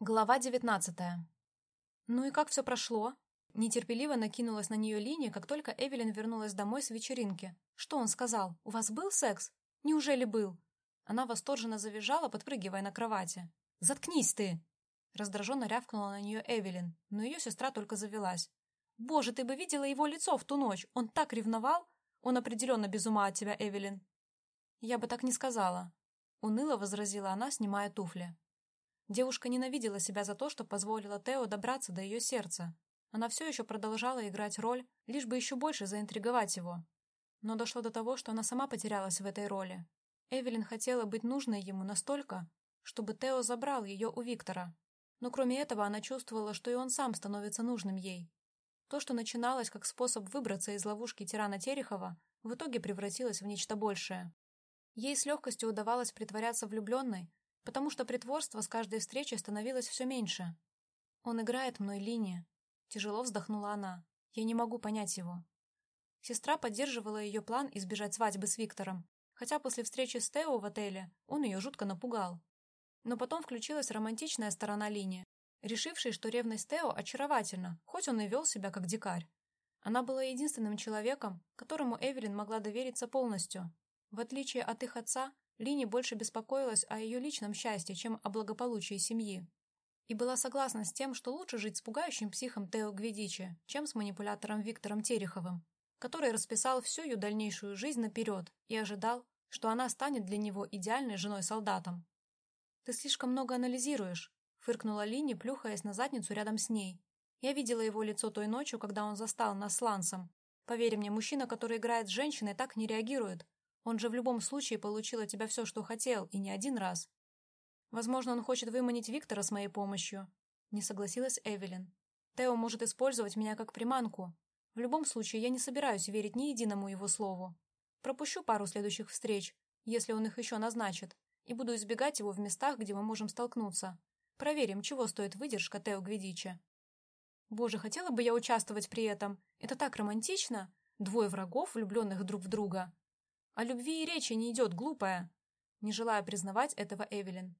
Глава девятнадцатая. Ну и как все прошло? Нетерпеливо накинулась на нее линия, как только Эвелин вернулась домой с вечеринки. Что он сказал? У вас был секс? Неужели был? Она восторженно завизжала, подпрыгивая на кровати. «Заткнись ты!» Раздраженно рявкнула на нее Эвелин, но ее сестра только завелась. «Боже, ты бы видела его лицо в ту ночь! Он так ревновал! Он определенно без ума от тебя, Эвелин!» «Я бы так не сказала», — уныло возразила она, снимая туфли. Девушка ненавидела себя за то, что позволила Тео добраться до ее сердца. Она все еще продолжала играть роль, лишь бы еще больше заинтриговать его. Но дошло до того, что она сама потерялась в этой роли. Эвелин хотела быть нужной ему настолько, чтобы Тео забрал ее у Виктора. Но кроме этого она чувствовала, что и он сам становится нужным ей. То, что начиналось как способ выбраться из ловушки тирана Терехова, в итоге превратилось в нечто большее. Ей с легкостью удавалось притворяться влюбленной, потому что притворство с каждой встречей становилось все меньше. «Он играет мной линии», — тяжело вздохнула она. «Я не могу понять его». Сестра поддерживала ее план избежать свадьбы с Виктором, хотя после встречи с Тео в отеле он ее жутко напугал. Но потом включилась романтичная сторона линии, решившей, что ревность Тео очаровательна, хоть он и вел себя как дикарь. Она была единственным человеком, которому Эвелин могла довериться полностью. В отличие от их отца, Лини больше беспокоилась о ее личном счастье, чем о благополучии семьи. И была согласна с тем, что лучше жить с пугающим психом Тео Гведичи, чем с манипулятором Виктором Тереховым, который расписал всю ее дальнейшую жизнь наперед и ожидал, что она станет для него идеальной женой-солдатом. «Ты слишком много анализируешь», — фыркнула Лини, плюхаясь на задницу рядом с ней. «Я видела его лицо той ночью, когда он застал нас с Лансом. Поверь мне, мужчина, который играет с женщиной, так не реагирует, он же в любом случае получил от тебя все, что хотел, и не один раз. Возможно, он хочет выманить Виктора с моей помощью. Не согласилась Эвелин. Тео может использовать меня как приманку. В любом случае, я не собираюсь верить ни единому его слову. Пропущу пару следующих встреч, если он их еще назначит, и буду избегать его в местах, где мы можем столкнуться. Проверим, чего стоит выдержка Тео Гведича. Боже, хотела бы я участвовать при этом. Это так романтично. Двое врагов, влюбленных друг в друга. О любви и речи не идет, глупая. Не желая признавать этого Эвелин.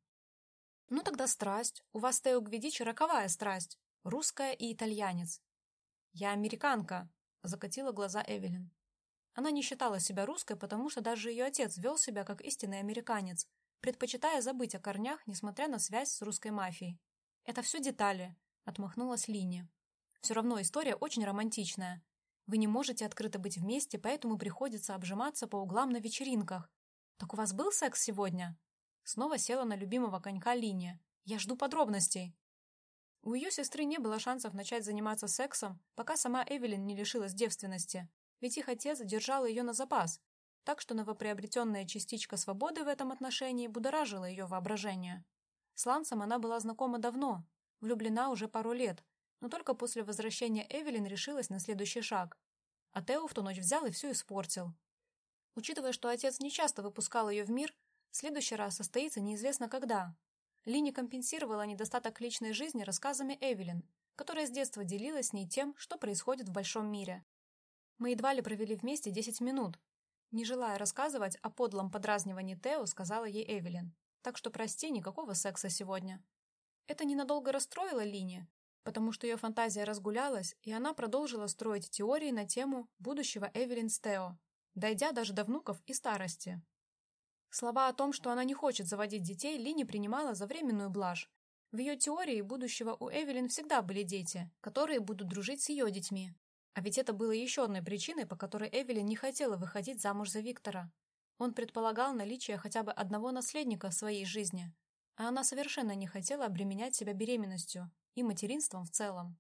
Ну тогда страсть. У вас, Тео Гвидичи, роковая страсть. Русская и итальянец. Я американка, закатила глаза Эвелин. Она не считала себя русской, потому что даже ее отец вел себя как истинный американец, предпочитая забыть о корнях, несмотря на связь с русской мафией. «Это все детали», — отмахнулась Линия. «Все равно история очень романтичная. Вы не можете открыто быть вместе, поэтому приходится обжиматься по углам на вечеринках. Так у вас был секс сегодня? Снова села на любимого конька Линия. Я жду подробностей. У ее сестры не было шансов начать заниматься сексом, пока сама Эвелин не лишилась девственности, ведь их отец держал ее на запас, так что новоприобретенная частичка свободы в этом отношении будоражила ее воображение. С Лансом она была знакома давно, влюблена уже пару лет, но только после возвращения Эвелин решилась на следующий шаг. А Тео в ту ночь взял и все испортил. Учитывая, что отец нечасто выпускал ее в мир, следующий раз состоится неизвестно когда. Лини компенсировала недостаток личной жизни рассказами Эвелин, которая с детства делилась с ней тем, что происходит в большом мире. Мы едва ли провели вместе 10 минут. Не желая рассказывать о подлом подразнивании Тео, сказала ей Эвелин. Так что прости, никакого секса сегодня. Это ненадолго расстроило Лини, потому что ее фантазия разгулялась, и она продолжила строить теории на тему будущего Эвелин Стео, дойдя даже до внуков и старости. Слова о том, что она не хочет заводить детей, Ли не принимала за временную блажь. В ее теории будущего у Эвелин всегда были дети, которые будут дружить с ее детьми. А ведь это было еще одной причиной, по которой Эвелин не хотела выходить замуж за Виктора. Он предполагал наличие хотя бы одного наследника в своей жизни, а она совершенно не хотела обременять себя беременностью, и материнством в целом.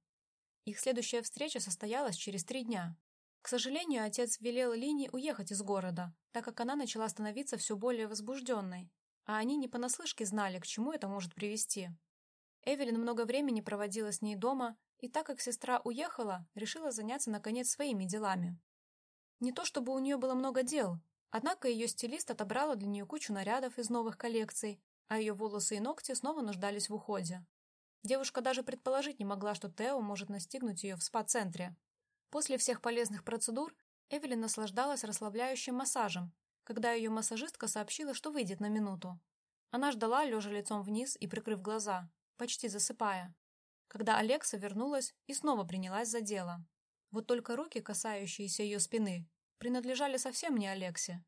Их следующая встреча состоялась через три дня. К сожалению, отец велел Лине уехать из города, так как она начала становиться все более возбужденной, а они не понаслышке знали, к чему это может привести. Эвелин много времени проводила с ней дома, и так как сестра уехала, решила заняться, наконец, своими делами. Не то чтобы у нее было много дел, однако ее стилист отобрала для нее кучу нарядов из новых коллекций, а ее волосы и ногти снова нуждались в уходе. Девушка даже предположить не могла, что Тео может настигнуть ее в спа-центре. После всех полезных процедур Эвелин наслаждалась расслабляющим массажем, когда ее массажистка сообщила, что выйдет на минуту. Она ждала, лежа лицом вниз и прикрыв глаза, почти засыпая, когда Алекса вернулась и снова принялась за дело. Вот только руки, касающиеся ее спины, принадлежали совсем не Алексе.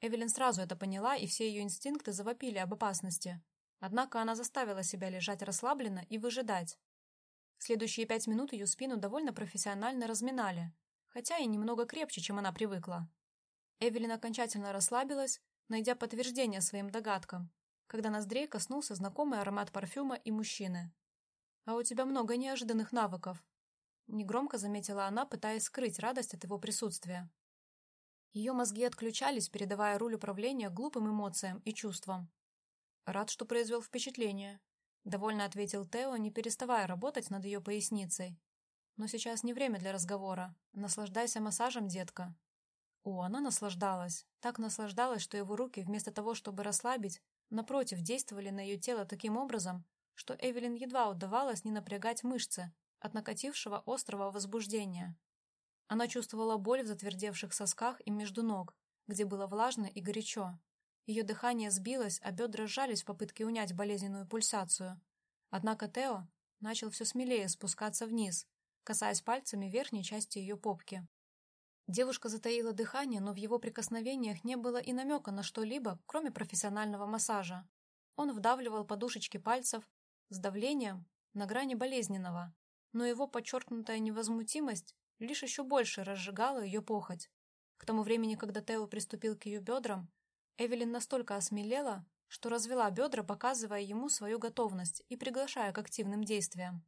Эвелин сразу это поняла, и все ее инстинкты завопили об опасности. Однако она заставила себя лежать расслабленно и выжидать. Следующие пять минут ее спину довольно профессионально разминали, хотя и немного крепче, чем она привыкла. Эвелин окончательно расслабилась, найдя подтверждение своим догадкам, когда ноздрей коснулся знакомый аромат парфюма и мужчины. «А у тебя много неожиданных навыков», — негромко заметила она, пытаясь скрыть радость от его присутствия. Ее мозги отключались, передавая руль управления глупым эмоциям и чувствам. «Рад, что произвел впечатление», — довольно ответил Тео, не переставая работать над ее поясницей. «Но сейчас не время для разговора. Наслаждайся массажем, детка». О, она наслаждалась. Так наслаждалась, что его руки, вместо того, чтобы расслабить, напротив, действовали на ее тело таким образом, что Эвелин едва удавалось не напрягать мышцы от накатившего острого возбуждения. Она чувствовала боль в затвердевших сосках и между ног, где было влажно и горячо. Ее дыхание сбилось, а бедра сжались в попытке унять болезненную пульсацию. Однако Тео начал все смелее спускаться вниз, касаясь пальцами верхней части ее попки. Девушка затаила дыхание, но в его прикосновениях не было и намека на что-либо, кроме профессионального массажа. Он вдавливал подушечки пальцев с давлением на грани болезненного, но его подчеркнутая невозмутимость лишь еще больше разжигала ее похоть. К тому времени, когда Тео приступил к ее бедрам, Эвелин настолько осмелела, что развела бедра, показывая ему свою готовность и приглашая к активным действиям.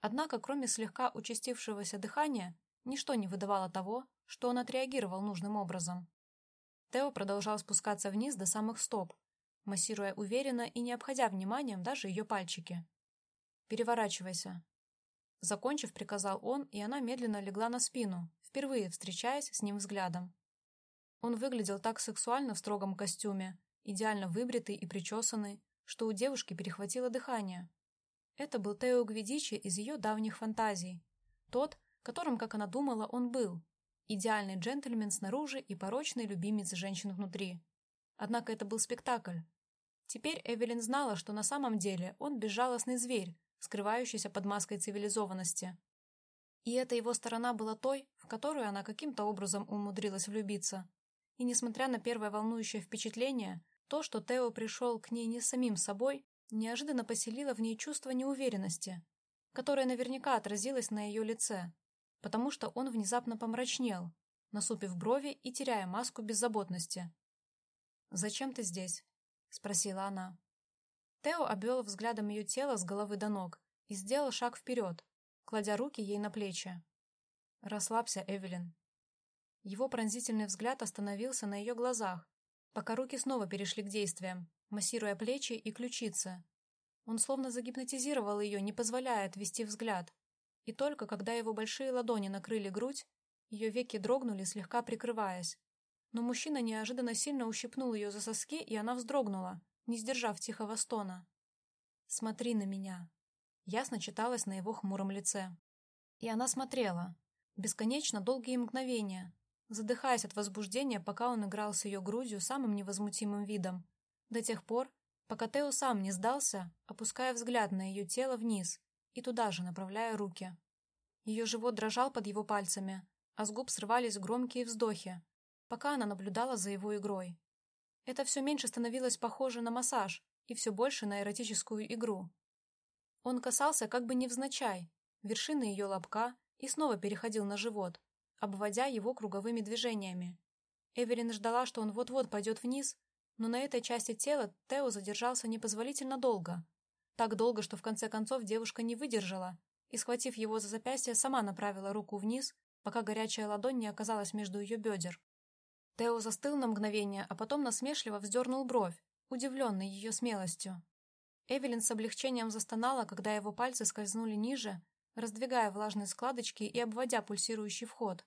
Однако, кроме слегка участившегося дыхания, ничто не выдавало того, что он отреагировал нужным образом. Тео продолжал спускаться вниз до самых стоп, массируя уверенно и не обходя вниманием даже ее пальчики. «Переворачивайся». Закончив, приказал он, и она медленно легла на спину, впервые встречаясь с ним взглядом. Он выглядел так сексуально в строгом костюме, идеально выбритый и причесанный, что у девушки перехватило дыхание. Это был Тео Гвидичи из ее давних фантазий. Тот, которым, как она думала, он был, Идеальный джентльмен снаружи и порочный любимец женщин внутри. Однако это был спектакль. Теперь Эвелин знала, что на самом деле он безжалостный зверь, скрывающийся под маской цивилизованности. И эта его сторона была той, в которую она каким-то образом умудрилась влюбиться. И несмотря на первое волнующее впечатление, то, что Тео пришел к ней не самим собой, неожиданно поселило в ней чувство неуверенности, которое наверняка отразилось на ее лице, потому что он внезапно помрачнел, насупив брови и теряя маску беззаботности. «Зачем ты здесь?» — спросила она. Тео обвел взглядом ее тело с головы до ног и сделал шаг вперед, кладя руки ей на плечи. «Расслабься, Эвелин». Его пронзительный взгляд остановился на ее глазах, пока руки снова перешли к действиям, массируя плечи и ключицы. Он словно загипнотизировал ее, не позволяя отвести взгляд, и только когда его большие ладони накрыли грудь, ее веки дрогнули, слегка прикрываясь. Но мужчина неожиданно сильно ущипнул ее за соски, и она вздрогнула, не сдержав тихого стона. «Смотри на меня», — ясно читалось на его хмуром лице. И она смотрела, бесконечно долгие мгновения, задыхаясь от возбуждения, пока он играл с ее грудью самым невозмутимым видом, до тех пор, пока Тео сам не сдался, опуская взгляд на ее тело вниз, и туда же направляя руки. Ее живот дрожал под его пальцами, а с губ срывались громкие вздохи, пока она наблюдала за его игрой. Это все меньше становилось похоже на массаж и все больше на эротическую игру. Он касался как бы невзначай, вершины ее лобка и снова переходил на живот, обводя его круговыми движениями. Эвелин ждала, что он вот-вот пойдет вниз, но на этой части тела Тео задержался непозволительно долго, так долго, что в конце концов девушка не выдержала и, схватив его за запястье, сама направила руку вниз, пока горячая ладонь не оказалась между ее бедер. Тео застыл на мгновение, а потом насмешливо вздернул бровь, удивленный ее смелостью. Эвелин с облегчением застонала, когда его пальцы скользнули ниже, раздвигая влажные складочки и обводя пульсирующий вход.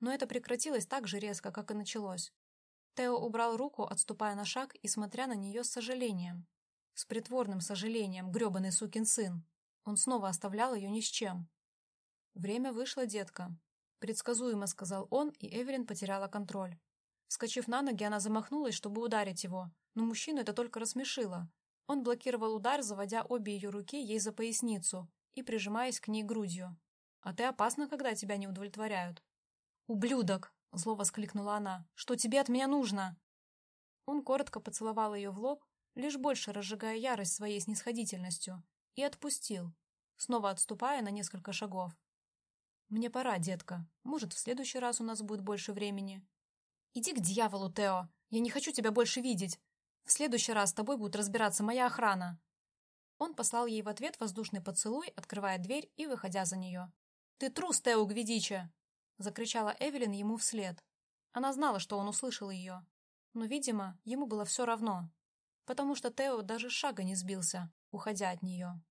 Но это прекратилось так же резко, как и началось. Тео убрал руку, отступая на шаг и смотря на нее с сожалением. С притворным сожалением, гребаный сукин сын. Он снова оставлял ее ни с чем. «Время вышло, детка», — предсказуемо сказал он, и Эвелин потеряла контроль. Вскочив на ноги, она замахнулась, чтобы ударить его, но мужчину это только рассмешило. Он блокировал удар, заводя обе ее руки ей за поясницу и прижимаясь к ней грудью. «А ты опасна, когда тебя не удовлетворяют». «Ублюдок!» — зло воскликнула она. «Что тебе от меня нужно?» Он коротко поцеловал ее в лоб, лишь больше разжигая ярость своей снисходительностью, и отпустил, снова отступая на несколько шагов. «Мне пора, детка. Может, в следующий раз у нас будет больше времени». «Иди к дьяволу, Тео! Я не хочу тебя больше видеть! В следующий раз с тобой будет разбираться моя охрана!» Он послал ей в ответ воздушный поцелуй, открывая дверь и выходя за нее. «Ты трус, Тео Гвидича!» — закричала Эвелин ему вслед. Она знала, что он услышал ее. Но, видимо, ему было все равно, потому что Тео даже шага не сбился, уходя от нее.